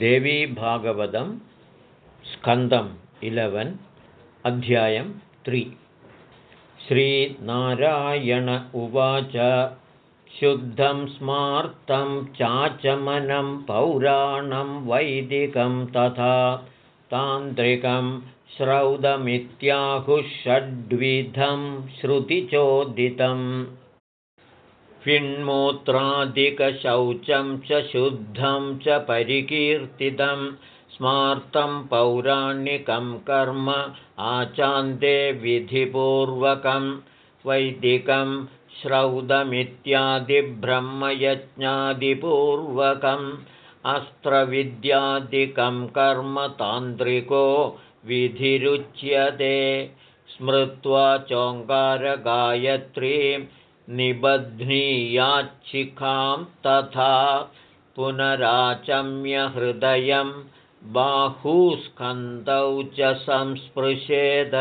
देवीभागवतं स्कन्दम् eleven अध्यायं त्रि। श्रीनारायण उवाच शुद्धं स्मार्तं चाचमनं पौराणं वैदिकं तथा तान्त्रिकं श्रौदमित्याहुः षड्विधं श्रुतिचोदितम् फिण्मूत्रादिकशौचं च शुद्धं च परिकीर्तितं स्मार्तं पौराणिकं कर्म आचान्ते विधिपूर्वकं वैदिकं श्रौदमित्यादिब्रह्मयज्ञादिपूर्वकम् अस्त्रविद्यादिकं कर्म तान्त्रिको विधिरुच्यते स्मृत्वा चोङ्कारगायत्रीं निबध्नीयाच्छिखां तथा पुनराचम्यहृदयं बाहूस्कन्दौ च संस्पृशेद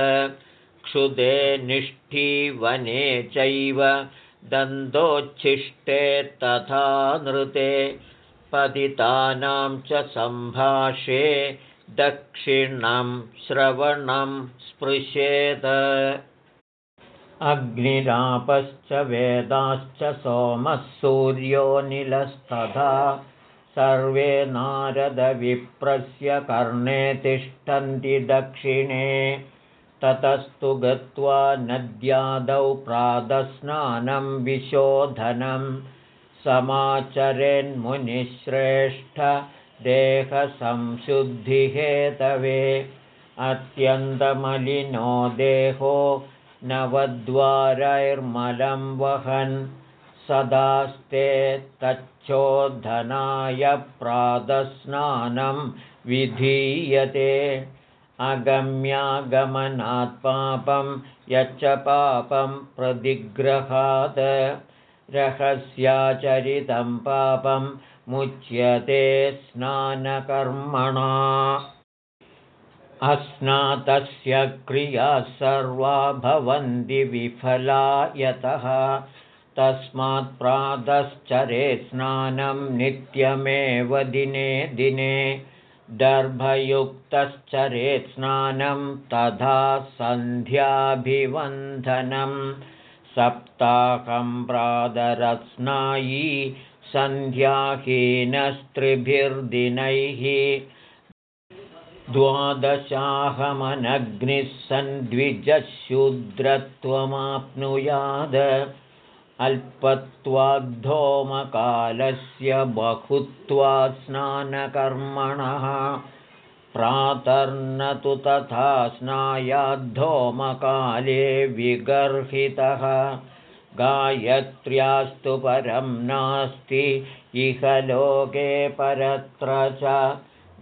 क्षुदे निष्ठीवने चैव दन्तोच्छिष्टे तथा नृते पतितानां च सम्भाषे दक्षिणं श्रवणं स्पृशेद अग्निरापश्च वेदाश्च सोमः सूर्योऽनिलस्तथा सर्वे नारदविप्रस्य कर्णे तिष्ठन्ति दक्षिणे। ततस्तु गत्वा नद्यादौ प्रातस्नानं विशोधनं। समाचरेन्मुनिश्रेष्ठ देहसंशुद्धिहेतवे। अत्यन्तमलिनो देहो नवद्वारैर्मलं वहन् सदास्ते तच्छोधनाय प्रातस्नानं विधीयते। अगम्यागमनात् पापं यच्च पापं प्रतिग्रहात्। रहस्याचरितं पापं मुच्यते स्नानकर्मणा अस्नातस्य क्रियाः सर्वा भवन्ति विफला यतः तस्मात् प्रातश्चरेत् स्नानं नित्यमेव दिने दिने। दर्भयुक्तश्चरेत् स्नानं तथा सन्ध्याभिवन्धनं सप्ताहं प्रातरत्स्नायी सन्ध्याहीनस्त्रिभिर्दिनैः द्वादशाहमनग्निः सन्द्विजशूद्रत्वमाप्नुयाद अल्पत्वाद्धोमकालस्य बहुत्वात् स्नानकर्मणः प्रातर्न तु तथा स्नायाद्धोमकाले विगर्हितः गायत्र्यास्तु परं नास्ति इह लोके परत्र च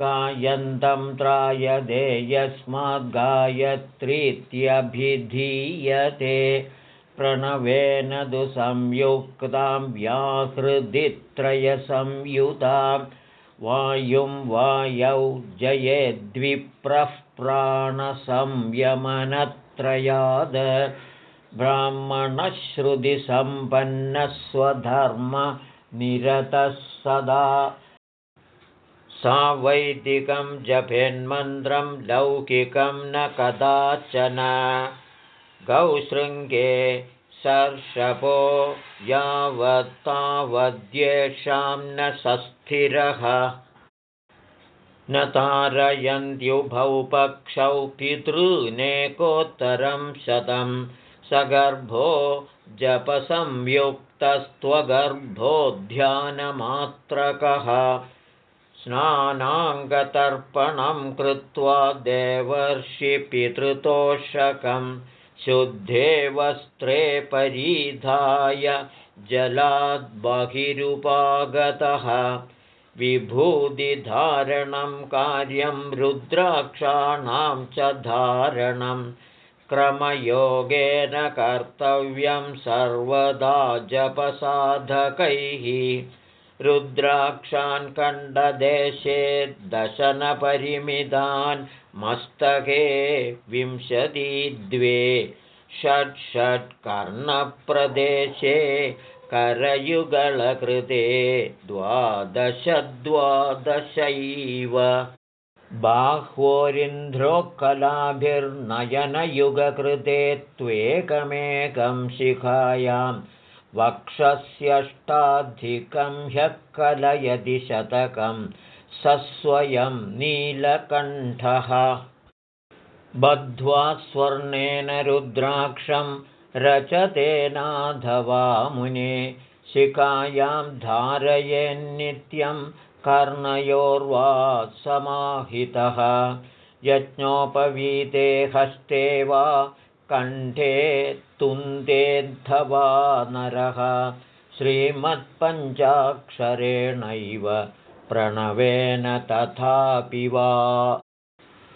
गायन्तं त्रायदे यस्माद्गायत्रीत्यभिधीयते प्रणवेन दु संयुक्तां व्याहृदित्रयसंयुतां वायुं वायौ जयेद्विप्रः प्राणसंयमनत्रयाद ब्राह्मणश्रुतिसम्पन्नस्वधर्मनिरतः सदा सावैदिकं जपेन्मन्त्रं लौकिकं न कदाचन। गौशृङ्गे सर्षपो यावत्तावद्येषां न सस्थिरः। न तारयन्त्युभौ पक्षौ पितॄनेकोत्तरं शतं। सगर्भो ध्यानमात्रकः स्नानाङ्गतर्पणं कृत्वा देवर्षिपितृतोषकं शुद्धे वस्त्रे परिधाय जलाद्बहिरुपागतः विभूतिधारणं कार्यं रुद्राक्षाणां च धारणं क्रमयोगेन कर्तव्यं सर्वदा जपसाधकैः रुद्राक्षान् कण्डदेशे दशनपरिमितान् मस्तके विंशतिद्वे षट् षट् करयुगलकृते द्वादशद्वादशैव बाह्वोरिन्ध्रोक्कलाभिर्नयनयुगकृते त्वेकमेकं शिखायां वक्षस्यष्टाधिकं ह्यः कलयति शतकं सस्वयं नीलकण्ठः। बद्ध्वा स्वर्णेन रुद्राक्षं रचतेनाधवा मुने शिखायां धारयेन्नित्यं कर्णयोर्वा समाहितः यज्ञोपवीते हस्ते वा कण्ठे तुन्देद्धवा नरः। श्रीमत्पञ्चाक्षरेणैव प्रणवेन तथापि वा।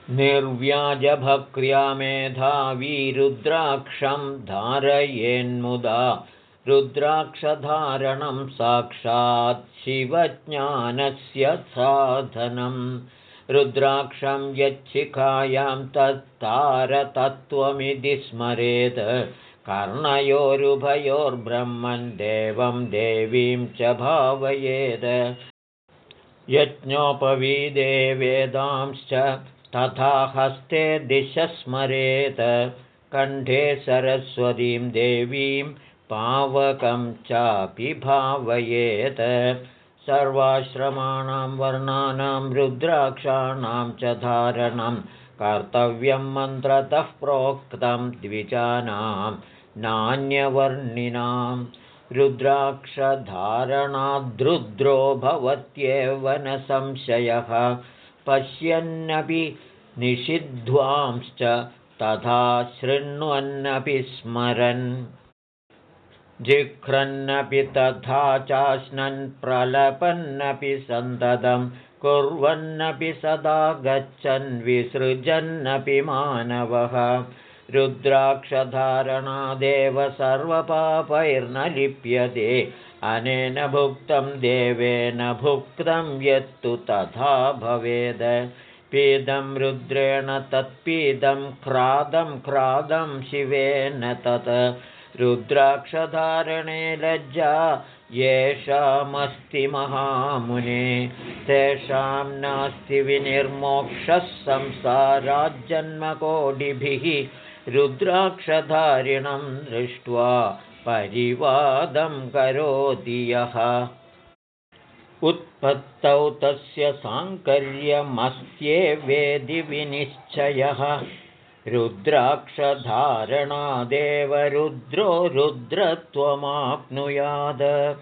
निर्व्याजभक्र्या मेधावीरुद्राक्षं धारयेन्मुदा। रुद्राक्षधारणं साक्षात् शिवज्ञानस्य साधनं रुद्राक्षं यच्छिखायां तत्तारतत्त्वमिति स्मरेत्। कर्णयोरुभयोर्ब्रह्मन् देवं देवीं च भावयेत्। यज्ञोपवीदे वेदांश्च तथा हस्ते दिश स्मरेत्। कण्ठे सरस्वतीं देवीं पावकं चापि भावयेत् सर्वाश्रमाणां वर्णानां रुद्राक्षाणां च धारणं कर्तव्यं मन्त्रतः प्रोक्तं द्विजानां नान्यवर्णिनां। रुद्राक्षधारणाद्रुद्रो भवत्येव न संशयः पश्यन्नपि निषिद्ध्वांश्च तथा शृण्वन्नपि स्मरन् जिघ्रन्नपि तथा चाश्नन् प्रलपन्नपि सन्ततं कुर्वन्नपि सदा गच्छन् विसृजन्नपि मानवः। रुद्राक्षधारणादेव सर्वपापैर्न लिप्यते अनेन भुक्तं देवेन भुक्तं यत्तु तथा भवेद। पीदं रुद्रेण तत्पीदं क्रादं क्रादं शिवेन तत् रुद्राक्षधारणे लज्जा येषामस्ति महामुने। तेषां नास्ति विनिर्मोक्षः संसाराज्जन्मकोटिभिः रुद्राक्षधारिणं दृष्ट्वा परिवादं करोति यः। उत्पत्तौ तस्य साङ्कर्यमस्ये वेदि विनिश्चयः रुद्राक्षधारणादेव रुद्रो रुद्रत्वमाप्नुयाद।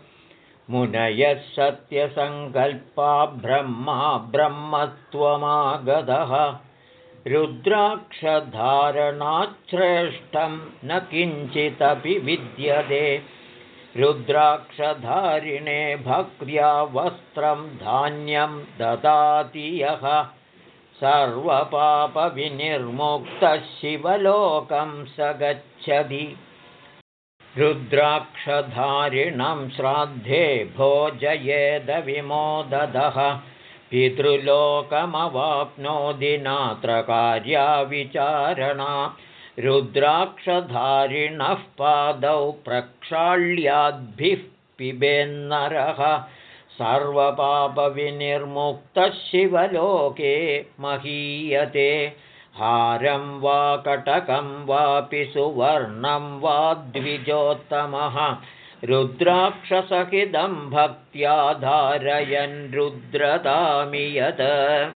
मुनयः सत्यसङ्कल्पा ब्रह्मा ब्रह्मत्वमागतः। रुद्राक्षधारणाच्छ्रेष्ठं न किञ्चिदपि विद्यते। रुद्राक्षधारिणे भक्त्या वस्त्रं धान्यं ददाति यः सर्वपापविनिर्मुक्तः शिवलोकं स गच्छति रुद्राक्षधारिणं श्राद्धे पितृलोकमवाप्नोति नात्र कार्याविचारणा रुद्राक्षधारिणः पादौ प्रक्षाళ్याद्भिः पिबेन्नरः सर्वपापविनिर्मुक्तः शिवलोके महीयते। हारं वा कटकं वापि सुवर्णं वा द्विजोत्तमः। रुद्राक्षसहितं भक्त्या धारयन् रुद्रतामि यत्।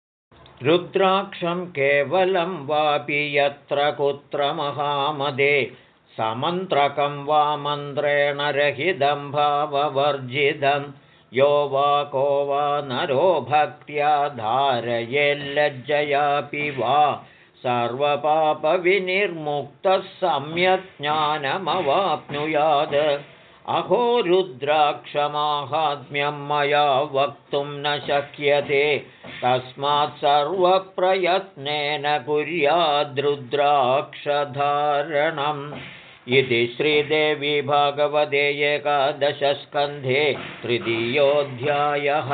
रुद्राक्षं केवलं वापि यत्र कुत्र महामदे। समन्त्रकं वा मन्त्रेण रहितं भाववर्जितम् यो वा को वा नरो भक्त्या धारयेल्लज्जयापि वा सर्वपापविनिर्मुक्तः सम्यक् ज्ञानमवाप्नुयात्। अहो रुद्राक्षमाहात्म्यं मया वक्तुं न शक्यते। तस्मात् सर्वप्रयत्नेन कुर्याद्रुद्राक्षधारणम् इति श्रीदेवी भागवते एकादशस्कन्धे तृतीयोऽध्यायः